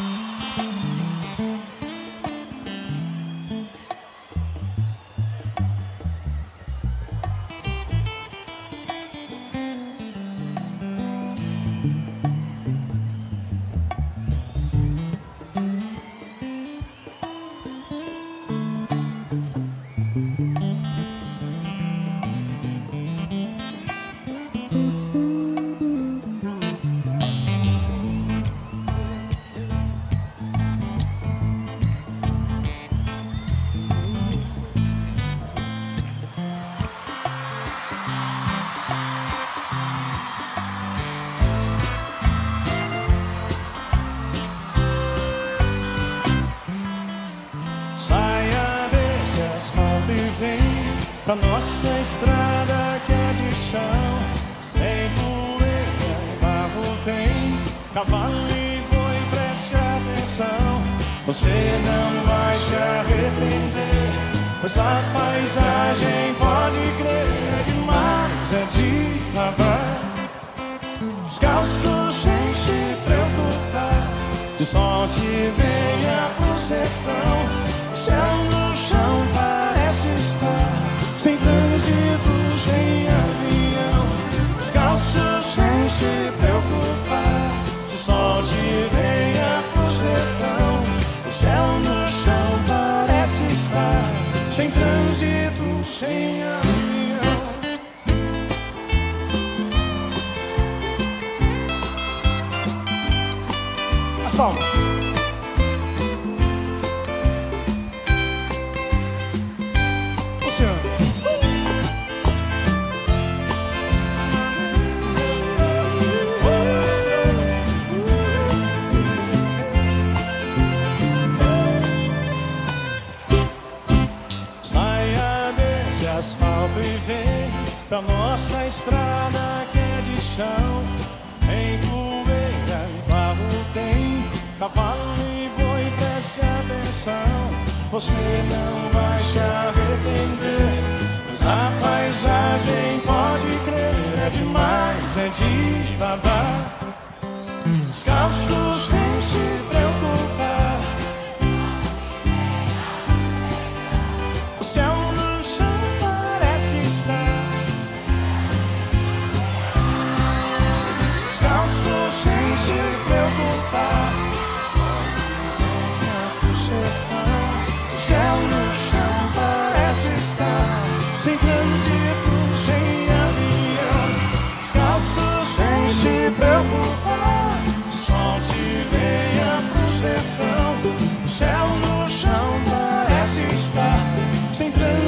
Mm-hmm. Pra nossa estrada que é de chão. Tem poeira e barro, tem cavalo e boi, preste atenção. Você não vai se arrepender, pois a paisagem pode crer é demais, é de babar. Descalço sem se preocupar, de sorte venha pro sertão, o céu no se preocupar. Sol te venha pro sertão, o céu no chão parece estar sem trânsito, sem avião. As palmas. asfalto e vem da nossa estrada que é de chão. Em poeira e barro tem cavalo e boi, preste atenção. Você não vai se arrepender, pois a paisagem pode crer. É demais, é de babá. Descalço sem se preocupar. Sol te venha pro sertão. O céu no chão parece estar sem trânsito.